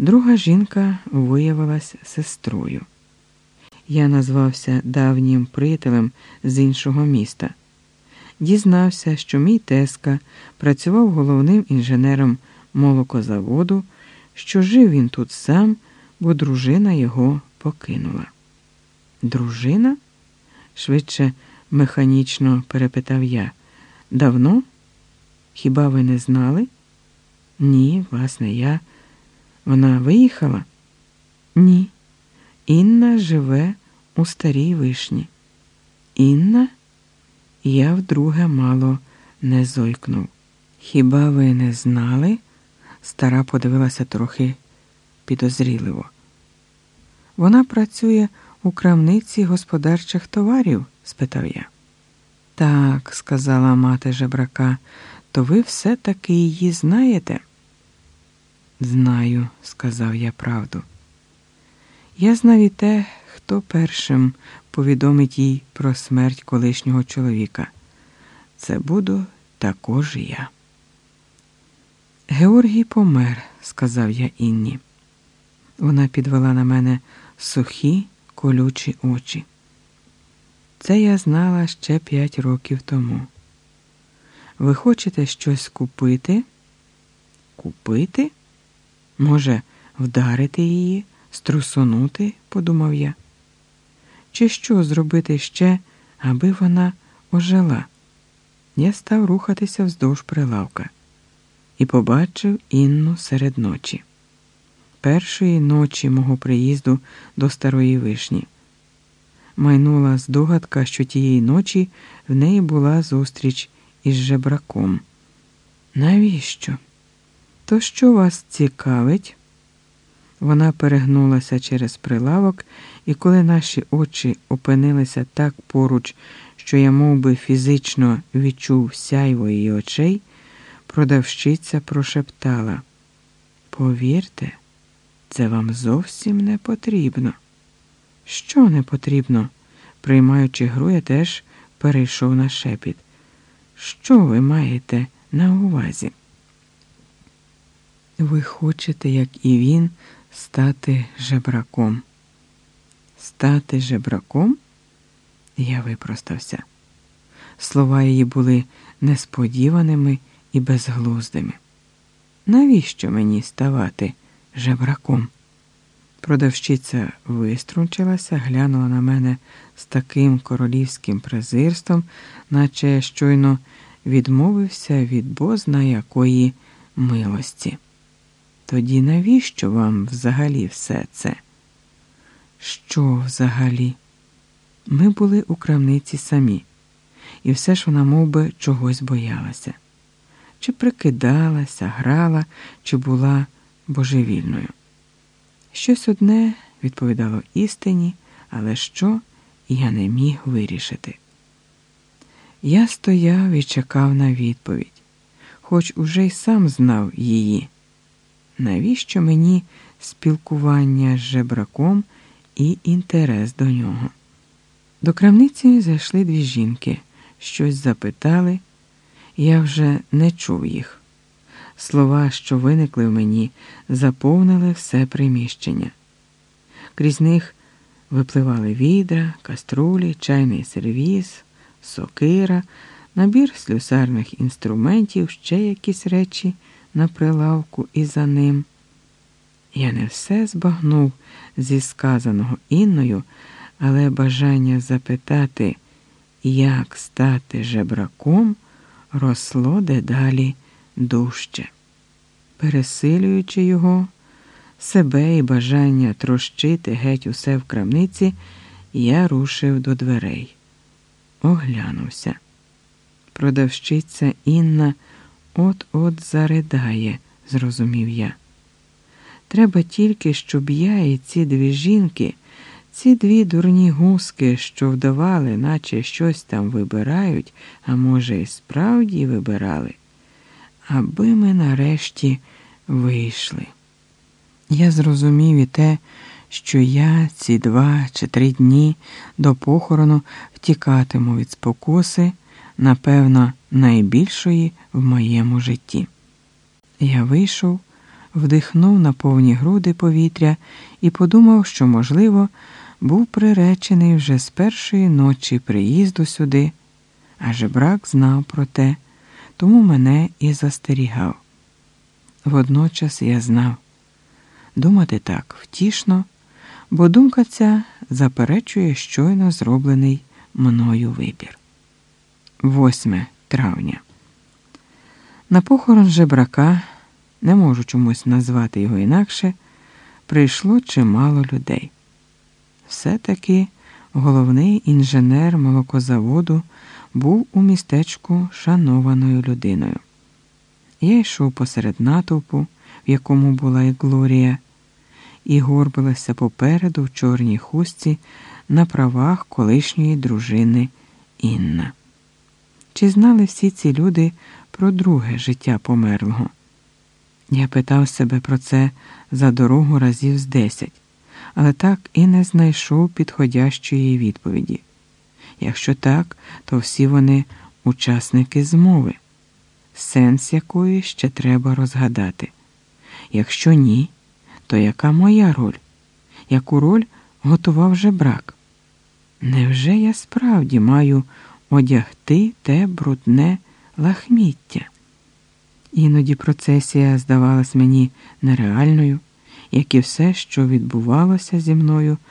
Друга жінка виявилась сестрою. Я назвався давнім приятелем з іншого міста. Дізнався, що мій тезка працював головним інженером молокозаводу, що жив він тут сам, бо дружина його покинула. Дружина? швидше механічно перепитав я. Давно? Хіба ви не знали? Ні, власне, я. Вона виїхала? Ні. Інна живе у старій вишні. Інна? Я вдруге мало не зойкнув. Хіба ви не знали? Стара подивилася трохи підозріливо. Вона працює у крамниці господарчих товарів? спитав я. Так, сказала мати жебрака, то ви все таки її знаєте? Знаю, сказав я правду. Я знав і те, хто першим повідомить їй про смерть колишнього чоловіка. Це буду також я. Георгій помер, сказав я Інні. Вона підвела на мене сухі, колючі очі. Це я знала ще п'ять років тому. Ви хочете щось купити? Купити? Може, вдарити її, струсунути, подумав я. Чи що зробити ще, аби вона ожила? Я став рухатися вздовж прилавка і побачив Інну серед ночі. Першої ночі мого приїзду до старої вишні. Майнула здогадка, що тієї ночі в неї була зустріч із жебраком. Навіщо? То що вас цікавить? Вона перегнулася через прилавок, і коли наші очі опинилися так поруч, що я мов би, фізично відчув сяйво її очей, продавщиця прошептала Повірте, це вам зовсім не потрібно. Що не потрібно? Приймаючи гру, я теж перейшов на шепіт. Що ви маєте на увазі? Ви хочете, як і він, стати жебраком. Стати жебраком? Я випростався. Слова її були несподіваними і безглуздими. Навіщо мені ставати жебраком? Продавщиця виструнчилася, глянула на мене з таким королівським презирством, наче я щойно відмовився від бозна якої милості. Тоді навіщо вам взагалі все це? Що взагалі? Ми були у крамниці самі, і все ж вона мов би, чогось боялася, чи прикидалася, грала, чи була божевільною. Щось одне відповідало істині, але що я не міг вирішити. Я стояв і чекав на відповідь, хоч уже й сам знав її. Навіщо мені спілкування з жебраком і інтерес до нього? До крамниці зайшли дві жінки, щось запитали, я вже не чув їх. Слова, що виникли в мені, заповнили все приміщення. Крізь них випливали відра, каструлі, чайний сервіз, сокира, набір слюсарних інструментів, ще якісь речі на прилавку і за ним. Я не все збагнув зі сказаного Інною, але бажання запитати, як стати жебраком, росло дедалі дужче. Пересилюючи його, себе і бажання трощити геть усе в крамниці, я рушив до дверей. Оглянувся. Продавщиця Інна от-от заридає, зрозумів я. Треба тільки, щоб я і ці дві жінки, ці дві дурні гуски, що вдавали, наче щось там вибирають, а може, і справді вибирали аби ми нарешті вийшли. Я зрозумів і те, що я ці два чи три дні до похорону втікатиму від спокуси, напевно, найбільшої в моєму житті. Я вийшов, вдихнув на повні груди повітря і подумав, що, можливо, був приречений вже з першої ночі приїзду сюди, а жебрак знав про те, тому мене і застерігав. Водночас я знав, думати так втішно, бо думка ця заперечує щойно зроблений мною вибір. 8 травня. На похорон жебрака, не можу чомусь назвати його інакше, прийшло чимало людей. Все-таки головний інженер молокозаводу був у містечку шанованою людиною. Я йшов посеред натовпу, в якому була і Глорія, і горбилася попереду в чорній хустці на правах колишньої дружини Інна. Чи знали всі ці люди про друге життя померлого? Я питав себе про це за дорогу разів з десять, але так і не знайшов підходящої відповіді. Якщо так, то всі вони учасники змови, сенс якої ще треба розгадати. Якщо ні, то яка моя роль? Яку роль готував жебрак? Невже я справді маю одягти те брудне лахміття? Іноді процесія здавалась мені нереальною, як і все, що відбувалося зі мною